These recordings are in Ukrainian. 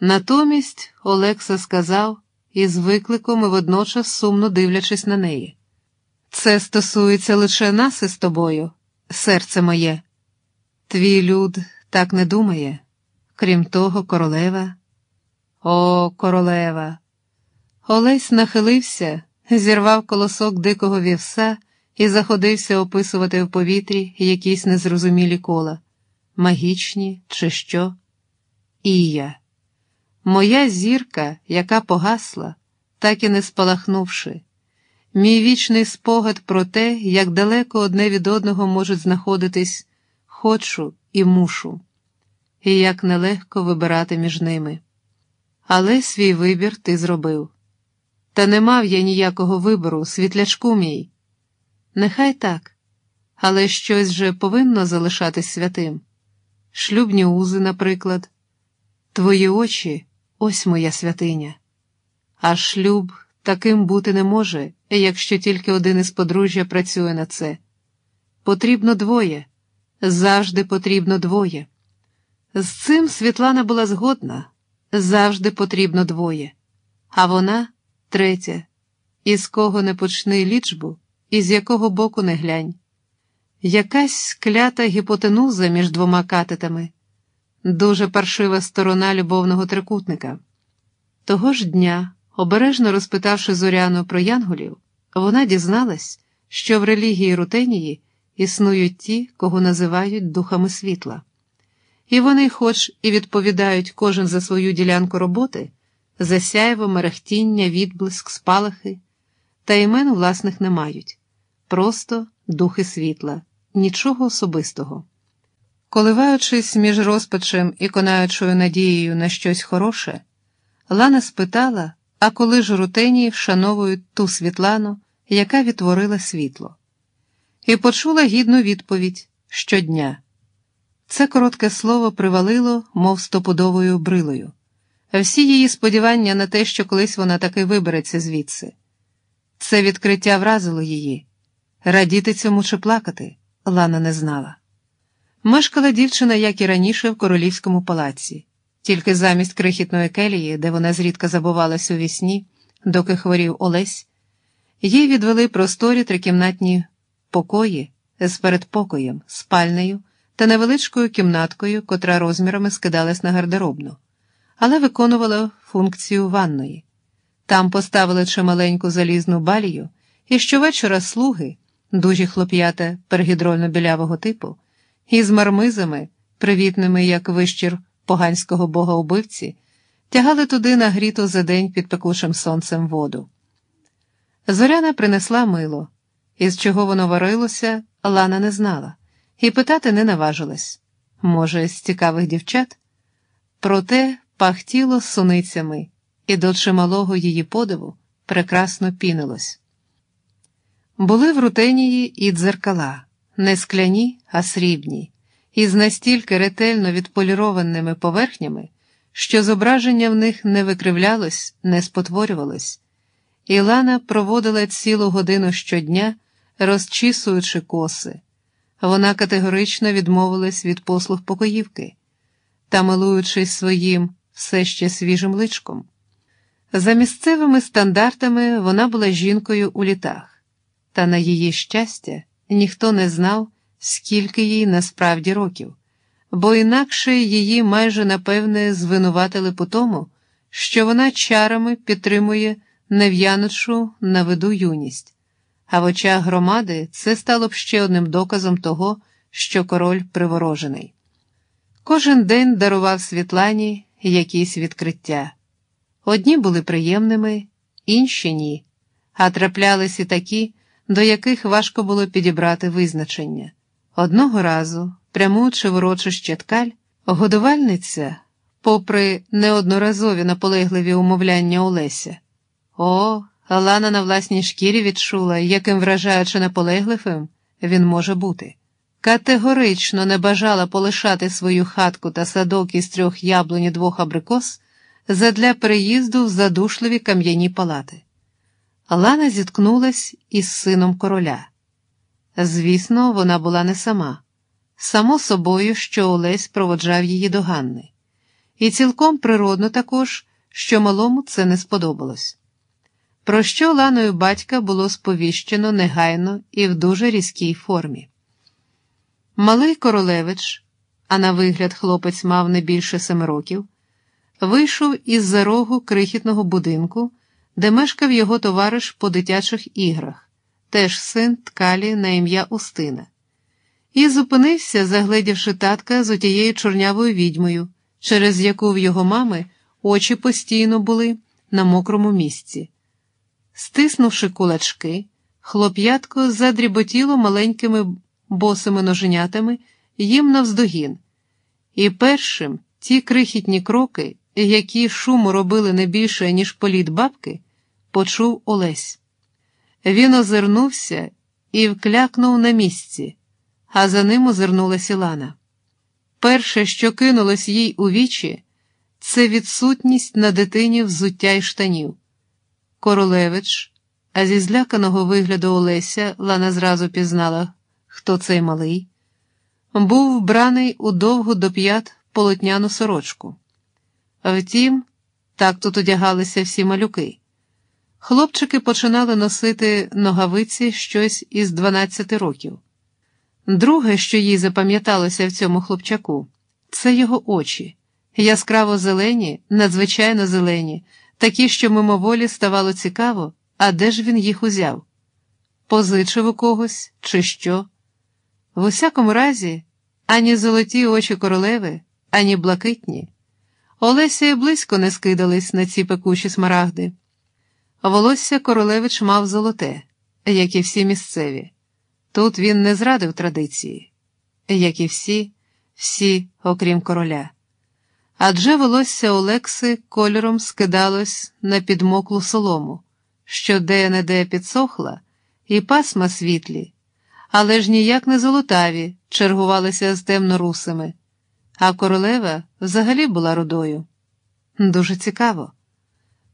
Натомість Олекса сказав із викликом і водночас сумно дивлячись на неї. Це стосується лише нас із тобою, серце моє. Твій люд так не думає. Крім того, королева. О, королева. Олесь нахилився, зірвав колосок дикого вівса і заходився описувати в повітрі якісь незрозумілі кола, магічні, чи що. І я. Моя зірка, яка погасла, так і не спалахнувши, мій вічний спогад про те, як далеко одне від одного можуть знаходитись хочу і мушу, і як нелегко вибирати між ними. Але свій вибір ти зробив. Та не мав я ніякого вибору, світлячку мій. Нехай так, але щось же повинно залишатись святим. Шлюбні узи, наприклад, твої очі ось моя святиня. А шлюб таким бути не може, якщо тільки один із подружжя працює на це. Потрібно двоє, завжди потрібно двоє. З цим Світлана була згодна, завжди потрібно двоє, а вона третя, із кого не почни лічбу, і з якого боку не глянь. Якась клята гіпотенуза між двома катетами, дуже паршива сторона любовного трикутника. Того ж дня, обережно розпитавши Зоряну про янголів, вона дізналась, що в релігії Рутенії існують ті, кого називають духами світла. І вони, хоч і відповідають кожен за свою ділянку роботи, за сяйво, мерехтіння, відблиск, спалахи, та імен власних не мають, просто духи світла, нічого особистого. Коливаючись між розпачем і конаючою надією на щось хороше, Лана спитала, а коли ж рутенії вшановують ту Світлану, яка відтворила світло, і почула гідну відповідь щодня. Це коротке слово привалило, мов стопудовою брилою. Всі її сподівання на те, що колись вона таки вибереться звідси. Це відкриття вразило її. Радіти цьому чи плакати, Лана не знала. Мешкала дівчина, як і раніше, в королівському палаці, тільки замість крихітної келії, де вона зрідка забувалась у вісні, доки хворів Олесь, їй відвели просторі трикімнатні покої з передпокоєм, спальнею та невеличкою кімнаткою, котра розмірами скидалась на гардеробну, але виконувала функцію ванної. Там поставили чималеньку залізну балію, і щовечора слуги, дужі хлоп'ята пергідрольно білявого типу, із мармизами, привітними, як вищір поганського бога убивці, тягали туди нагріту за день під пекучим сонцем воду. Зоряна принесла мило, із чого воно варилося, Лана не знала, і питати не наважилась може, з цікавих дівчат? Проте пахтіло суницями, і до чималого її подиву прекрасно пінилось. Були в рутенії і дзеркала, не скляні, а срібні, із настільки ретельно відполірованими поверхнями, що зображення в них не викривлялось, не спотворювалось. Ілана проводила цілу годину щодня, розчісуючи коси. Вона категорично відмовилась від послуг покоївки та, милуючись своїм все ще свіжим личком. За місцевими стандартами вона була жінкою у літах, та на її щастя, ніхто не знав, скільки їй насправді років, бо інакше її майже напевне звинуватили по тому, що вона чарами підтримує нев'яночу на виду юність, а в очах громади це стало б ще одним доказом того, що король приворожений. Кожен день дарував Світлані якісь відкриття. Одні були приємними, інші ні, а траплялись і такі, до яких важко було підібрати визначення. Одного разу, прямуючи в урочище ткаль, годувальниця, попри неодноразові наполегливі умовляння Олеся, о, Лана на власній шкірі відчула, яким вражаючи наполегливим він може бути. Категорично не бажала полишати свою хатку та садок із трьох яблунь і двох абрикос задля переїзду в задушливі кам'яні палати. Лана зіткнулась із сином короля. Звісно, вона була не сама, само собою, що Олесь проводжав її до Ганни. і цілком природно також, що малому це не сподобалось. Про що ланою батька було сповіщено негайно і в дуже різкій формі. Малий королевич, а на вигляд хлопець мав не більше семи років, вийшов із за рогу крихітного будинку, де мешкав його товариш по дитячих іграх, теж син ткалі на ім'я Устина, і зупинився, загледівши татка з отією чорнявою відьмою, через яку в його мами очі постійно були на мокрому місці. Стиснувши кулачки, хлоп'ятко задріботіло маленькими босими ноженятами їм навздогін, і першим ті крихітні кроки, які шуму робили не більше, ніж політ бабки, почув Олесь. Він озирнувся і вклякнув на місці, а за ним озирнулася Лана. Перше, що кинулось їй у вічі, це відсутність на дитині взуття й штанів. Королевич, а зі зляканого вигляду Олеся Лана зразу пізнала, хто цей малий, був вбраний у довгу до п'ят полотняну сорочку. Втім, так тут одягалися всі малюки. Хлопчики починали носити ногавиці щось із 12 років. Друге, що їй запам'яталося в цьому хлопчаку, це його очі, яскраво зелені, надзвичайно зелені, такі, що мимоволі ставало цікаво, а де ж він їх узяв? Позичив у когось, чи що? В усякому разі, ані золоті очі королеви, ані блакитні. Олеся й близько не скидались на ці пекучі смарагди. Волосся королевич мав золоте, як і всі місцеві. Тут він не зрадив традиції, як і всі, всі, окрім короля. Адже волосся Олекси кольором скидалось на підмоклу солому, що де-не-де підсохла, і пасма світлі, але ж ніяк не золотаві, чергувалися з темнорусими, а королева взагалі була рудою. Дуже цікаво.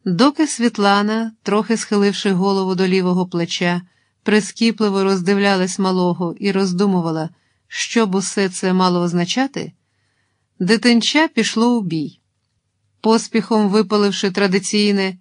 Доки Світлана, трохи схиливши голову до лівого плеча, прискіпливо роздивлялась малого і роздумувала, що б усе це мало означати, дитинча пішло у бій. Поспіхом випаливши традиційне